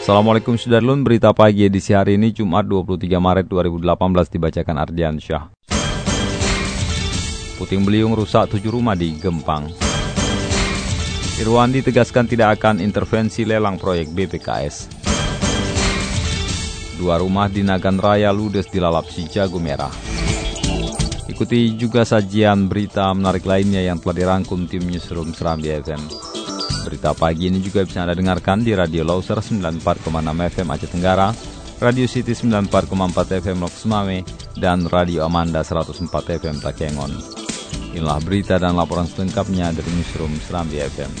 Assalamualaikum Sudarlun, berita pagi edisi hari ini Jumat 23 Maret 2018 dibacakan Ardian Syah. Puting beliung rusak tujuh rumah di Gempang. Irwandi tegaskan tidak akan intervensi lelang proyek BPKS. Dua rumah di Nagan Raya ludes dilalap si jago merah. Ikuti juga sajian berita menarik lainnya yang telah dirangkum tim Newsroom Serambi FM. Berita pagi ini juga bisa Anda dengarkan di Radio Loser 94,6 FM Aceh Tenggara, Radio City 94,4 FM Lok Semame, dan Radio Amanda 104 FM Takengon. Inilah berita dan laporan selengkapnya dari Newsroom Serambi FM.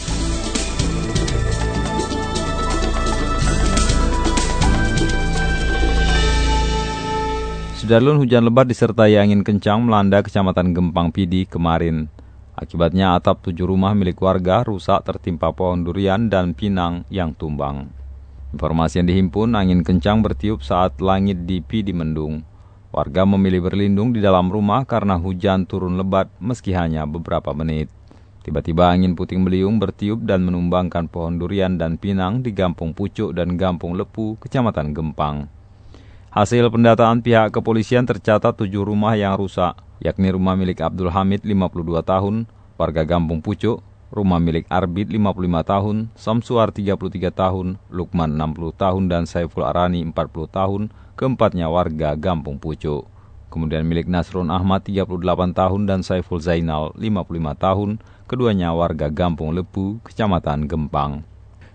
Sudarlun hujan lebat disertai angin kencang melanda Kecamatan Gempang Pidi kemarin Akibatnya atap tujuh rumah milik warga rusak tertimpa pohon durian dan pinang yang tumbang. Informasi yang dihimpun, angin kencang bertiup saat langit di Pidi mendung. Warga memilih berlindung di dalam rumah karena hujan turun lebat meski hanya beberapa menit. Tiba-tiba angin puting beliung bertiup dan menumbangkan pohon durian dan pinang di Gampung Pucuk dan Gampung Lepu, Kecamatan Gempang. Hasil pendataan pihak kepolisian tercatat tujuh rumah yang rusak, yakni rumah milik Abdul Hamid 52 tahun, warga Gampung Pucuk, rumah milik Arbit 55 tahun, Samsuar 33 tahun, Lukman 60 tahun, dan Saiful Arani 40 tahun, keempatnya warga Gampung Pucuk. Kemudian milik Nasrun Ahmad 38 tahun dan Saiful Zainal 55 tahun, keduanya warga Gampung Lepu, Kecamatan Gempang.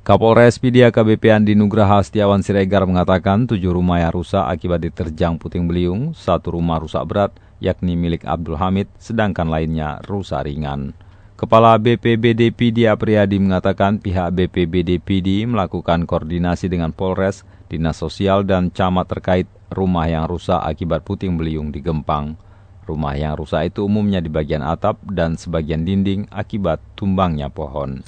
Kapolres PD AKBP Andi Nugraha Setiawan Siregar mengatakan tujuh rumah yang rusak akibat diterjang puting beliung, satu rumah rusak berat, yakni milik Abdul Hamid, sedangkan lainnya rusak ringan. Kepala BPBD PD Apriyadi mengatakan pihak BPBD PD melakukan koordinasi dengan Polres, Dinas Sosial, dan camat terkait rumah yang rusak akibat puting beliung di Gempang. Rumah yang rusak itu umumnya di bagian atap dan sebagian dinding akibat tumbangnya pohon.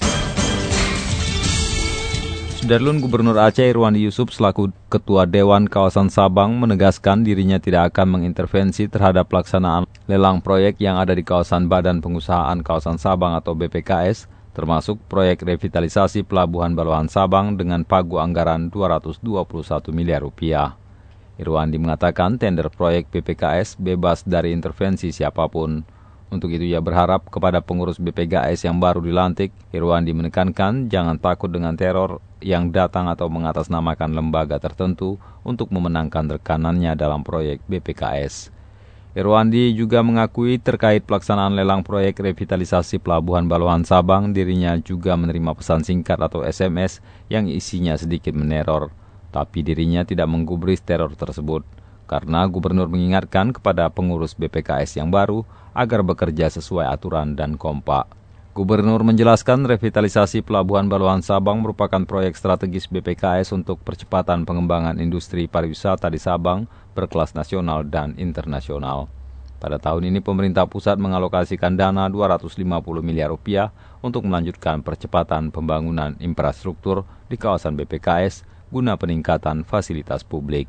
Sudarlun Gubernur Aceh Irwandi Yusuf selaku Ketua Dewan Kawasan Sabang menegaskan dirinya tidak akan mengintervensi terhadap pelaksanaan lelang proyek yang ada di kawasan Badan Pengusahaan Kawasan Sabang atau BPKS, termasuk proyek revitalisasi Pelabuhan Baluhan Sabang dengan pagu anggaran 221 miliar rupiah. Irwandi mengatakan tender proyek BPKS bebas dari intervensi siapa pun. Untuk itu ia berharap kepada pengurus BPKS yang baru dilantik, Irwandi menekankan jangan takut dengan teror yang datang atau mengatasnamakan lembaga tertentu untuk memenangkan rekanannya dalam proyek BPKS. Irwandi juga mengakui terkait pelaksanaan lelang proyek revitalisasi Pelabuhan Baluhan Sabang, dirinya juga menerima pesan singkat atau SMS yang isinya sedikit meneror, tapi dirinya tidak menggubris teror tersebut karena gubernur mengingatkan kepada pengurus BPKS yang baru agar bekerja sesuai aturan dan kompak. Gubernur menjelaskan revitalisasi Pelabuhan Baluan Sabang merupakan proyek strategis BPKS untuk percepatan pengembangan industri pariwisata di Sabang berkelas nasional dan internasional. Pada tahun ini pemerintah pusat mengalokasikan dana 250 miliar rupiah untuk melanjutkan percepatan pembangunan infrastruktur di kawasan BPKS guna peningkatan fasilitas publik.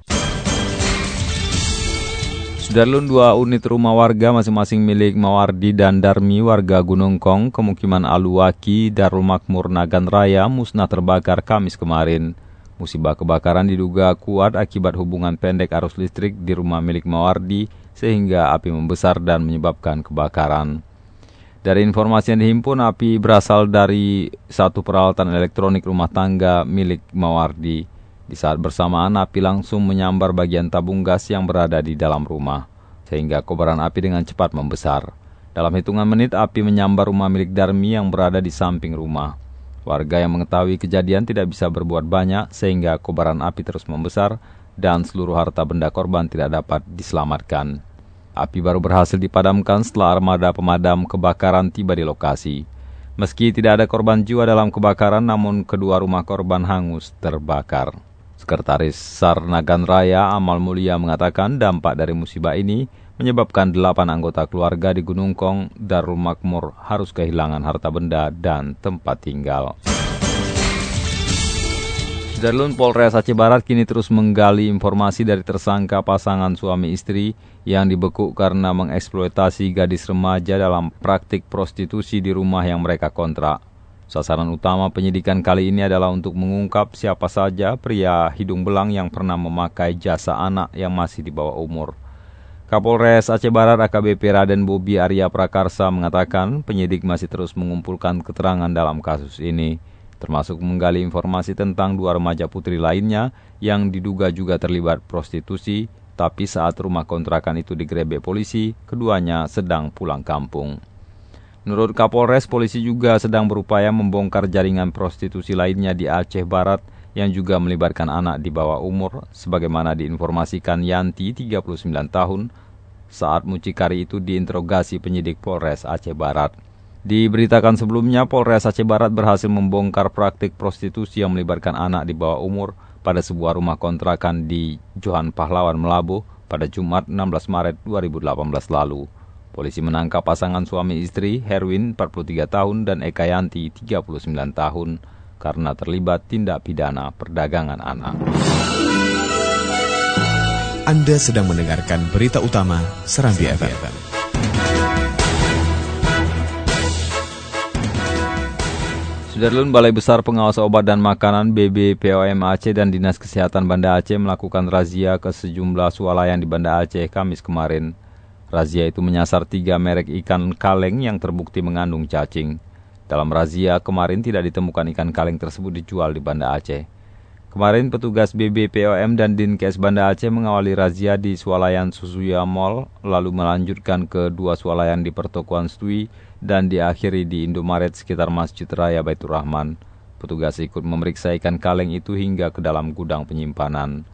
Sudarlun dua unit rumah warga masing-masing milik Mawardi dan Darmi warga Gunung Kong, kemukiman Aluwaki, Darul Makmur, Nagan Raya, musnah terbakar Kamis kemarin. Musibah kebakaran diduga kuat akibat hubungan pendek arus listrik di rumah milik Mawardi sehingga api membesar dan menyebabkan kebakaran. Dari informasi yang dihimpun, api berasal dari satu peralatan elektronik rumah tangga milik Mawardi. Di saat bersamaan, api langsung menyambar bagian tabung gas yang berada di dalam rumah, sehingga kobaran api dengan cepat membesar. Dalam hitungan menit, api menyambar rumah milik Darmi yang berada di samping rumah. Warga yang mengetahui kejadian tidak bisa berbuat banyak, sehingga kobaran api terus membesar dan seluruh harta benda korban tidak dapat diselamatkan. Api baru berhasil dipadamkan setelah armada pemadam kebakaran tiba di lokasi. Meski tidak ada korban jiwa dalam kebakaran, namun kedua rumah korban hangus terbakar. Sekretaris SAR Nagan Raya Amal Mulia mengatakan dampak dari musibah ini menyebabkan delapan anggota keluarga di Gunung Kong, Darul Makmur harus kehilangan harta benda dan tempat tinggal. Darlun Polres Aceh Barat kini terus menggali informasi dari tersangka pasangan suami istri yang dibekuk karena mengeksploitasi gadis remaja dalam praktik prostitusi di rumah yang mereka kontrak. Sasaran utama penyidikan kali ini adalah untuk mengungkap siapa saja pria hidung belang yang pernah memakai jasa anak yang masih di bawah umur. Kapolres Aceh Barat AKBP Raden Bobi Arya Prakarsa mengatakan penyidik masih terus mengumpulkan keterangan dalam kasus ini termasuk menggali informasi tentang dua remaja putri lainnya yang diduga juga terlibat prostitusi, tapi saat rumah kontrakan itu digerebek polisi, keduanya sedang pulang kampung. Menurut Kapolres, polisi juga sedang berupaya membongkar jaringan prostitusi lainnya di Aceh Barat yang juga melibatkan anak di bawah umur, sebagaimana diinformasikan Yanti, 39 tahun, saat mucikari itu diinterogasi penyidik Polres Aceh Barat. Diberitakan sebelumnya, Polres Aceh Barat berhasil membongkar praktik prostitusi yang melibatkan anak di bawah umur pada sebuah rumah kontrakan di Johan Pahlawan, Melabu pada Jumat 16 Maret 2018 lalu. Polisi menangkap pasangan suami istri Herwin 43 tahun dan Eka Yanti 39 tahun karena terlibat tindak pidana perdagangan anak. Anda sedang mendengarkan berita utama Serambi FM. Sudarlun Balai Besar Pengawas Obat dan Makanan BBPOM Aceh dan Dinas Kesehatan Banda Aceh melakukan razia ke sejumlah swalayan di Banda Aceh Kamis kemarin. Razia itu menyasar tiga merek ikan kaleng yang terbukti mengandung cacing. Dalam razia kemarin tidak ditemukan ikan kaleng tersebut dijual di Banda Aceh. Kemarin petugas BBPOM dan Dinkes Banda Aceh mengawali razia di swalayan Susuya Mall, lalu melanjutkan ke dua swalayan di pertokoan Stui, dan diakhiri di Indomaret sekitar Masjid Raya Baitur Rahman. Petugas ikut memeriksa ikan kaleng itu hingga ke dalam gudang penyimpanan.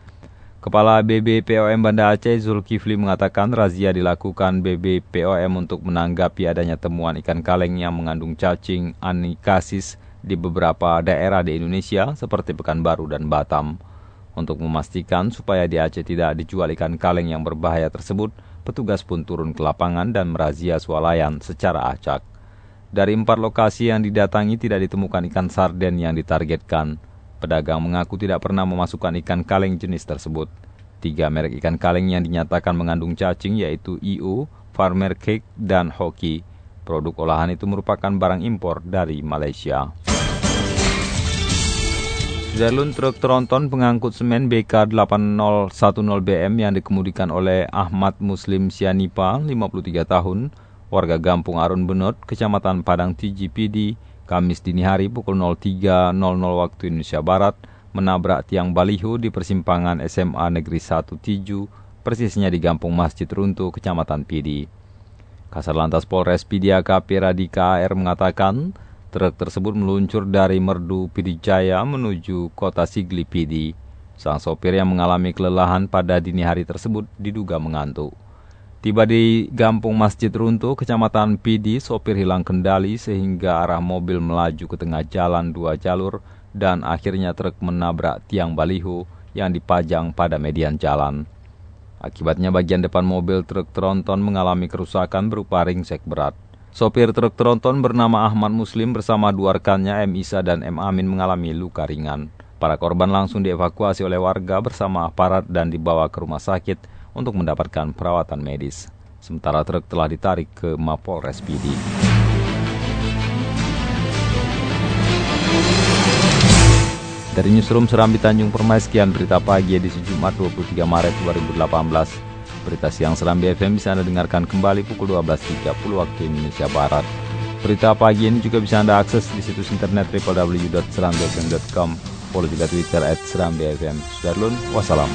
Kepala BBPOM Banda Aceh Zulkifli mengatakan razia dilakukan BBPOM untuk menanggapi adanya temuan ikan kaleng yang mengandung cacing anikasis di beberapa daerah di Indonesia seperti Pekanbaru dan Batam. Untuk memastikan supaya di Aceh tidak dijual ikan kaleng yang berbahaya tersebut, petugas pun turun ke lapangan dan merazia swalayan secara acak. Dari empat lokasi yang didatangi tidak ditemukan ikan sarden yang ditargetkan. Pedagang mengaku tidak pernah memasukkan ikan kaleng jenis tersebut. Tiga merek ikan kaleng yang dinyatakan mengandung cacing yaitu IO, Farmer Cake, dan Hoki. Produk olahan itu merupakan barang impor dari Malaysia. Jalur truk tronton pengangkut semen BK 8010BM yang dikemudikan oleh Ahmad Muslim Sianipa, 53 tahun, warga Gampung Arun Benot, Kecamatan Padang TGPD, Kamis dini hari pukul 03.00 waktu Indonesia Barat, menabrak tiang baliho di persimpangan SMA Negeri 1 Tiju, persisnya di Gampung Masjid Runtuh, Kecamatan Pidi. Kasar Lantas Polres Pidiaka Piradika AR mengatakan, Truk tersebut meluncur dari Merdu Pidijaya menuju kota Sigli Pidi. Sang sopir yang mengalami kelelahan pada dini hari tersebut diduga mengantuk. Tiba di Gampung Masjid Runtuh, Kecamatan Pidi, sopir hilang kendali sehingga arah mobil melaju ke tengah jalan dua jalur dan akhirnya truk menabrak tiang baliho yang dipajang pada median jalan. Akibatnya bagian depan mobil truk tronton mengalami kerusakan berupa ringsek berat. Sopir truk tronton bernama Ahmad Muslim bersama dua rekannya M. Isa dan M. Amin mengalami luka ringan. Para korban langsung dievakuasi oleh warga bersama aparat dan dibawa ke rumah sakit untuk mendapatkan perawatan medis. Sementara truk telah ditarik ke Mapolres Pidi. Dari Newsroom Serambi Tanjung Permai, sekian berita pagi edisi Jumat 23 Maret 2018. Berita siang Seram BFM bisa Anda dengarkan kembali pukul 12.30 waktu Indonesia Barat. Berita pagi ini juga bisa Anda akses di situs internet www.serambfm.com. Follow juga Twitter at Seram BFM. Sudarlun, wassalam.